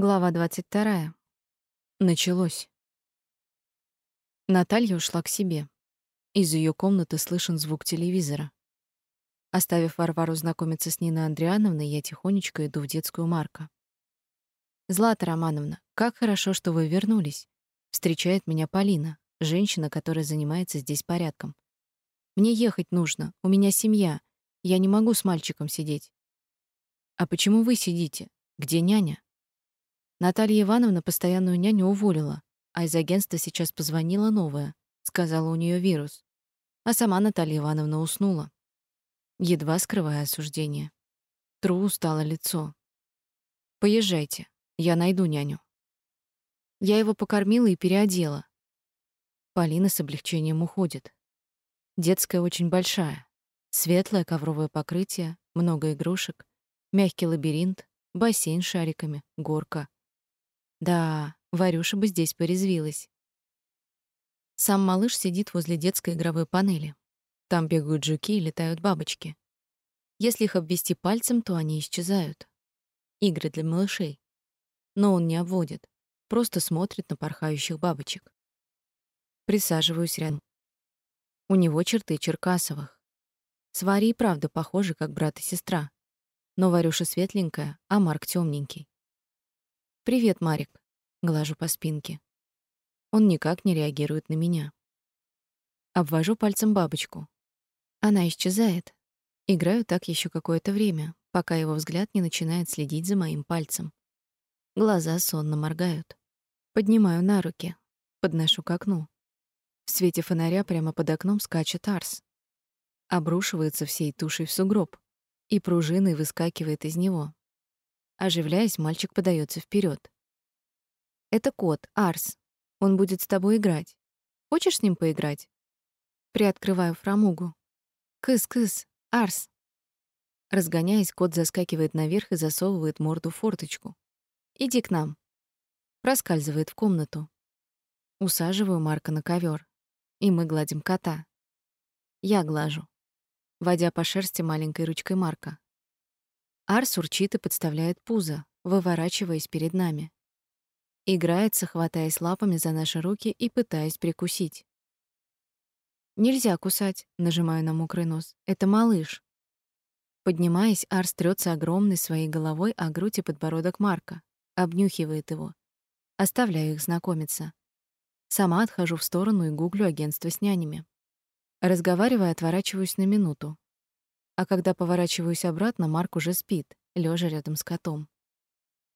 Глава 22. Началось. Наталья ушла к себе. Из ее комнаты слышен звук телевизора. Оставив Варвару знакомиться с Ниной Андриановной, я тихонечко иду в детскую Марка. «Злата Романовна, как хорошо, что вы вернулись», — встречает меня Полина, женщина, которая занимается здесь порядком. «Мне ехать нужно, у меня семья, я не могу с мальчиком сидеть». «А почему вы сидите? Где няня?» Наталья Ивановна постоянную няню уволила, а из агентства сейчас позвонила новая, сказала у нее вирус. А сама Наталья Ивановна уснула, едва скрывая осуждение. Тру устало лицо. Поезжайте, я найду няню. Я его покормила и переодела. Полина с облегчением уходит. Детская очень большая. Светлое ковровое покрытие, много игрушек, мягкий лабиринт, бассейн с шариками, горка. Да, Варюша бы здесь порезвилась. Сам малыш сидит возле детской игровой панели. Там бегают жуки и летают бабочки. Если их обвести пальцем, то они исчезают. Игры для малышей. Но он не обводит, просто смотрит на порхающих бабочек. Присаживаюсь рядом. У него черты Черкасовых. С Варей правда похожи, как брат и сестра. Но Варюша светленькая, а Марк темненький. «Привет, Марик», — глажу по спинке. Он никак не реагирует на меня. Обвожу пальцем бабочку. Она исчезает. Играю так еще какое-то время, пока его взгляд не начинает следить за моим пальцем. Глаза сонно моргают. Поднимаю на руки, подношу к окну. В свете фонаря прямо под окном скачет Арс. Обрушивается всей тушей в сугроб и пружиной выскакивает из него. Оживляясь, мальчик подается вперед. Это кот, Арс. Он будет с тобой играть. Хочешь с ним поиграть? Приоткрываю фрамугу. Кыс-кыс, Арс. Разгоняясь, кот заскакивает наверх и засовывает морду в форточку. Иди к нам. Проскальзывает в комнату. Усаживаю Марка на ковер, и мы гладим кота. Я глажу, водя по шерсти маленькой ручкой Марка. Арс урчит и подставляет пузо, выворачиваясь перед нами. Играется, хватаясь лапами за наши руки и пытаясь прикусить. «Нельзя кусать», — нажимаю на мокрый нос. «Это малыш». Поднимаясь, Арс трется огромной своей головой о грудь и подбородок Марка, обнюхивает его. Оставляю их знакомиться. Сама отхожу в сторону и гуглю агентство с нянями. Разговаривая, отворачиваюсь на минуту, а когда поворачиваюсь обратно, Марк уже спит, лежа рядом с котом.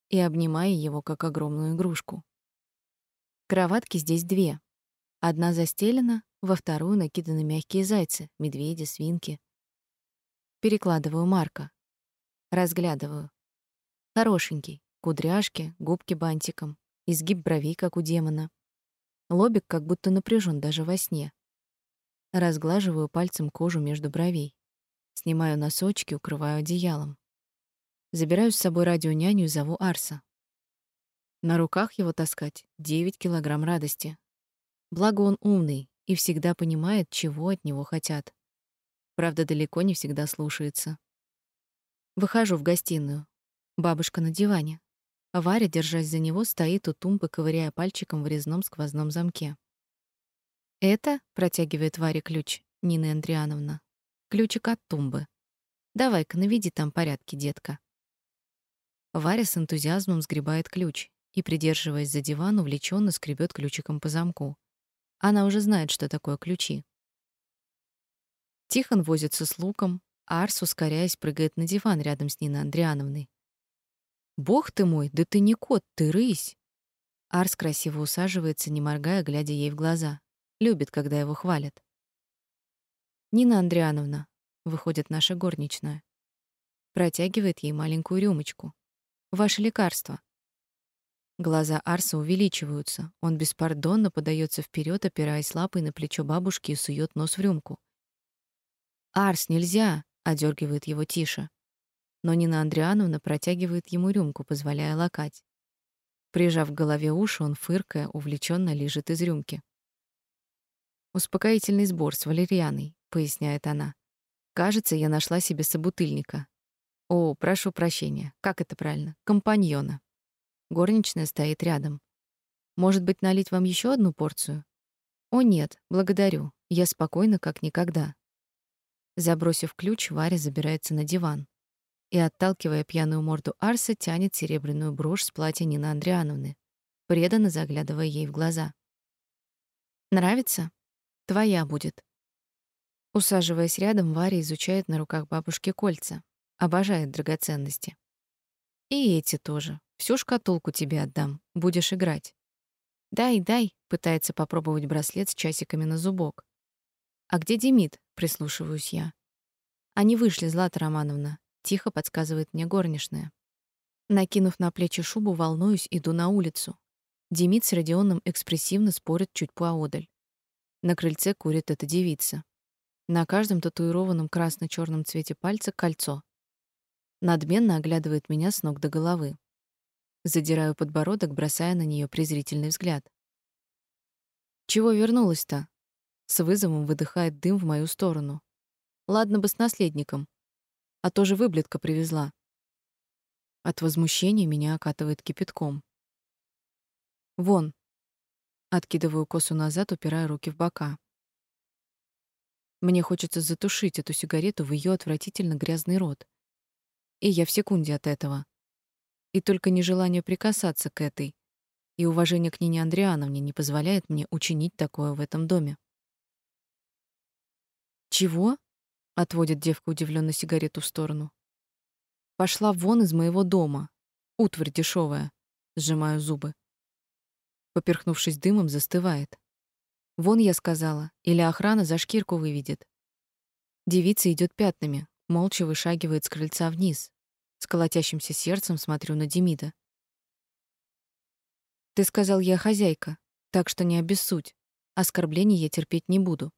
И обнимая его как огромную игрушку. Кроватки здесь две. Одна застелена, во вторую накиданы мягкие зайцы, медведи, свинки. Перекладываю Марка. Разглядываю. Хорошенький, кудряшки, губки бантиком, изгиб бровей, как у демона. Лобик как будто напряжен даже во сне. Разглаживаю пальцем кожу между бровей. Снимаю носочки, укрываю одеялом. Забираю с собой радионяню и зову Арса. На руках его таскать 9 килограмм радости. Благо он умный и всегда понимает, чего от него хотят. Правда, далеко не всегда слушается. Выхожу в гостиную. Бабушка на диване. А Варя, держась за него, стоит у тумбы, ковыряя пальчиком в резном сквозном замке. «Это?» — протягивает Варе ключ, Нина Андриановна. Ключик от тумбы. Давай-ка наведи там порядки, детка. Варя с энтузиазмом сгребает ключ и, придерживаясь за диван, увлеченно скребет ключиком по замку. Она уже знает, что такое ключи. Тихон возится с луком, а Арс, ускоряясь, прыгает на диван рядом с Ниной Андриановной. «Бог ты мой, да ты не кот, ты рысь!» Арс красиво усаживается, не моргая, глядя ей в глаза. Любит, когда его хвалят. Нина Андриановна, выходит наша горничная, протягивает ей маленькую рюмочку. Ваше лекарство. Глаза Арса увеличиваются. Он беспардонно подается вперед, опираясь лапой на плечо бабушки и сует нос в рюмку. Арс, нельзя, одергивает его Тиша. Но Нина Андриановна протягивает ему рюмку, позволяя лакать. Прижав к голове уши, он фыркая, увлеченно лижет из рюмки. Успокоительный сбор с валерьяной, поясняет она. Кажется, я нашла себе собутыльника. О, прошу прощения. Как это правильно? Компаньона. Горничная стоит рядом. Может быть, налить вам еще одну порцию? О нет, благодарю. Я спокойна как никогда. Забросив ключ, Варя забирается на диван и, отталкивая пьяную морду Арса, тянет серебряную брошь с платья Нины Андриановны, преданно заглядывая ей в глаза. Нравится? Твоя будет. Усаживаясь рядом, Варя изучает на руках бабушки кольца. Обожает драгоценности. И эти тоже. Всю шкатулку тебе отдам. Будешь играть. Дай, дай, пытается попробовать браслет с часиками на зубок. А где Демид? прислушиваюсь я. Они вышли, Злата Романовна, тихо подсказывает мне горничная. Накинув на плечи шубу, волнуюсь, иду на улицу. Демид с Родионом экспрессивно спорят чуть поодаль. На крыльце курит эта девица. На каждом татуированном красно черном цвете пальца кольцо. Надменно оглядывает меня с ног до головы. Задираю подбородок, бросая на нее презрительный взгляд. Чего вернулась-то? С вызовом выдыхает дым в мою сторону. Ладно бы с наследником, а то же выблядка привезла. От возмущения меня окатывает кипятком. Вон. Откидываю косу назад, упирая руки в бока. Мне хочется затушить эту сигарету в ее отвратительно грязный рот. И я в секунде от этого. И только нежелание прикасаться к этой и уважение к Нине Андриановне не позволяет мне учинить такое в этом доме. Чего? отводит девка удивленно сигарету в сторону. Пошла вон из моего дома. Утварь дешевая. Сжимаю зубы. Поперхнувшись дымом, застывает. Вон я сказала, или охрана за шкирку выведет. Девица идет пятнами, молча вышагивает с крыльца вниз. С колотящимся сердцем смотрю на Демида. Ты сказал, я хозяйка, так что не обессудь. Оскорблений я терпеть не буду.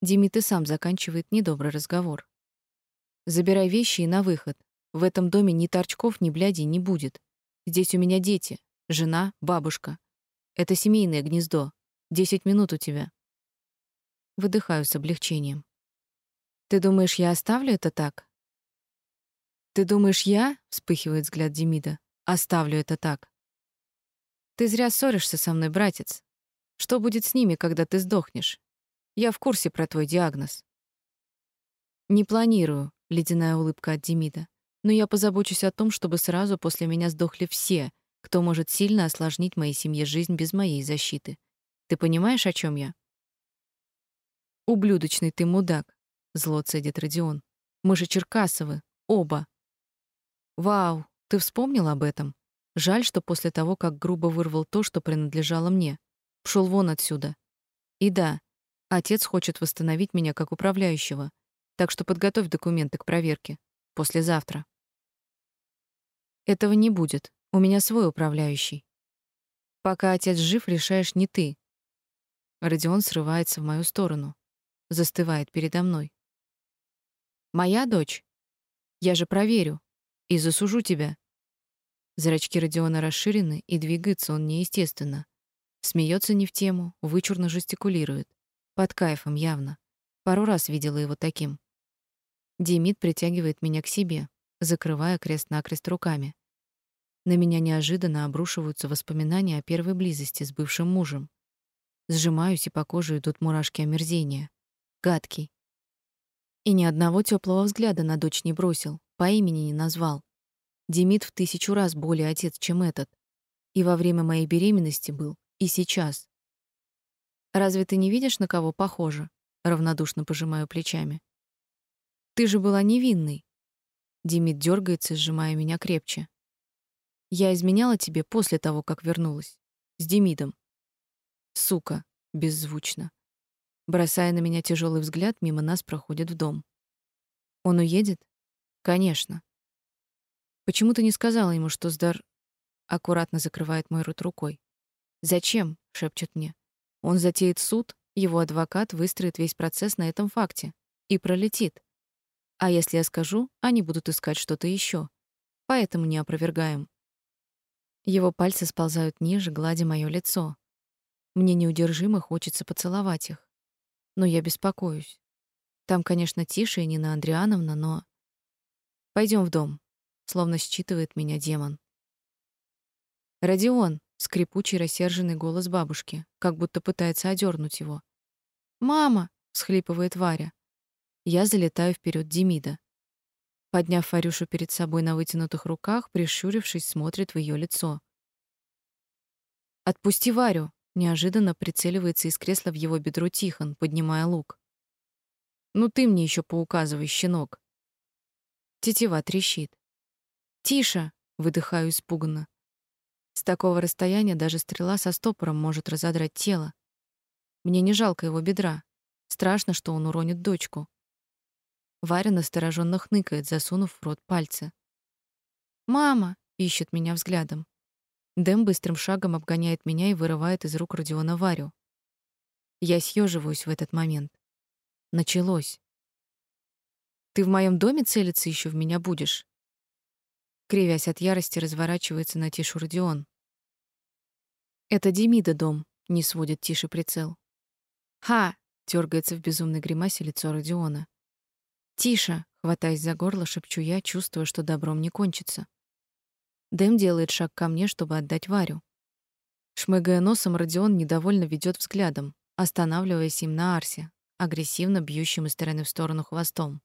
Демид и сам заканчивает недобрый разговор. Забирай вещи и на выход. В этом доме ни торчков, ни блядей не будет. Здесь у меня дети, жена, бабушка. Это семейное гнездо. Десять минут у тебя. Выдыхаю с облегчением. Ты думаешь, я оставлю это так? Ты думаешь, я, вспыхивает взгляд Демида, оставлю это так? Ты зря ссоришься со мной, братец. Что будет с ними, когда ты сдохнешь? Я в курсе про твой диагноз. Не планирую, ледяная улыбка от Демида. Но я позабочусь о том, чтобы сразу после меня сдохли все, кто может сильно осложнить моей семье жизнь без моей защиты. Ты понимаешь, о чем я? Ублюдочный ты мудак, зло цедит Родион. Мы же Черкасовы, оба. Вау, ты вспомнил об этом? Жаль, что после того, как грубо вырвал то, что принадлежало мне, пшел вон отсюда. И да, отец хочет восстановить меня как управляющего. Так что подготовь документы к проверке послезавтра. Этого не будет. У меня свой управляющий. Пока отец жив, решаешь не ты, Родион срывается в мою сторону, застывает передо мной. Моя дочь? Я же проверю и засужу тебя. Зрачки Родиона расширены, и двигается он неестественно. Смеется не в тему, вычурно жестикулирует. Под кайфом явно. Пару раз видела его таким. Демид притягивает меня к себе, закрывая крест-накрест руками. На меня неожиданно обрушиваются воспоминания о первой близости с бывшим мужем. Сжимаюсь, и по коже идут мурашки омерзения. Гадкий. И ни одного теплого взгляда на дочь не бросил, по имени не назвал. Демид в тысячу раз более отец, чем этот. И во время моей беременности был, и сейчас. Разве ты не видишь, на кого похоже? Равнодушно пожимаю плечами. Ты же была невинной. Демид дергается, сжимая меня крепче. Я изменяла тебе после того, как вернулась. С Демидом. Сука, беззвучно. Бросая на меня тяжелый взгляд, мимо нас проходит в дом. Он уедет? Конечно. Почему ты не сказала ему, что Сдар аккуратно закрывает мой рот рукой? Зачем? шепчет мне. Он затеет суд, его адвокат выстроит весь процесс на этом факте и пролетит. А если я скажу, они будут искать что-то еще. Поэтому не опровергаем. Его пальцы сползают ниже, гладя моё лицо. Мне неудержимо хочется поцеловать их. Но я беспокоюсь. Там, конечно, тише и Нина Андриановна, но... Пойдем в дом. Словно считывает меня демон. Родион, скрипучий рассерженный голос бабушки, как будто пытается одернуть его. Мама, всхлипывает Варя. Я залетаю вперед Демида. Подняв Варюшу перед собой на вытянутых руках, прищурившись, смотрит в ее лицо. Отпусти Варю, неожиданно прицеливается из кресла в его бедро Тихон, поднимая лук. Ну ты мне еще поуказывай, щенок. Тетива трещит. Тише, выдыхаю испуганно. С такого расстояния даже стрела со стопором может разодрать тело. Мне не жалко его бедра. Страшно, что он уронит дочку. Варя настороженно хныкает, засунув в рот пальцы. «Мама!» — ищет меня взглядом. Дэм быстрым шагом обгоняет меня и вырывает из рук Родиона Варю. Я съеживаюсь в этот момент. Началось. «Ты в моем доме целиться еще в меня будешь?» Кривясь от ярости, разворачивается на Тишу Родион. «Это Демида дом», — не сводит Тише прицел. «Ха!» — дергается в безумной гримасе лицо Родиона. «Тише!» — хватаясь за горло, шепчу я, чувствуя, что добром не кончится. Дэм делает шаг ко мне, чтобы отдать Варю. Шмыгая носом, Родион недовольно ведет взглядом, останавливаясь им на Арсе, агрессивно бьющим из стороны в сторону хвостом.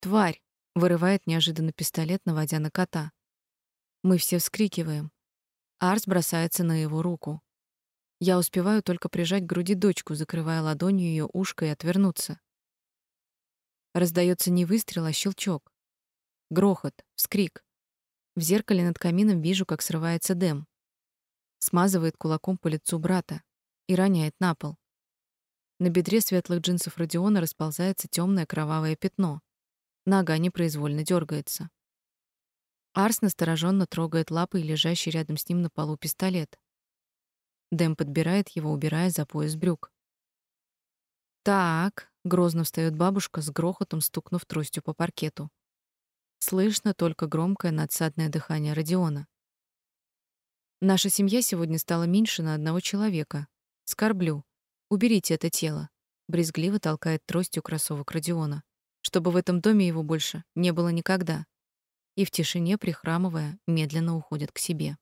«Тварь!» — вырывает неожиданно пистолет, наводя на кота. Мы все вскрикиваем. Арс бросается на его руку. Я успеваю только прижать к груди дочку, закрывая ладонью ее ушко и отвернуться. Раздается не выстрел, а щелчок. Грохот, вскрик. В зеркале над камином вижу, как срывается Дэм. Смазывает кулаком по лицу брата и роняет на пол. На бедре светлых джинсов Родиона расползается темное кровавое пятно. Нога непроизвольно дергается. Арс настороженно трогает лапой лежащий рядом с ним на полу пистолет. Дэм подбирает его, убирая за пояс брюк. «Так», — грозно встает бабушка, с грохотом стукнув тростью по паркету. Слышно только громкое надсадное дыхание Родиона. «Наша семья сегодня стала меньше на одного человека. Скорблю. Уберите это тело», — брезгливо толкает тростью кроссовок Родиона, чтобы в этом доме его больше не было никогда. И в тишине, прихрамывая, медленно уходит к себе.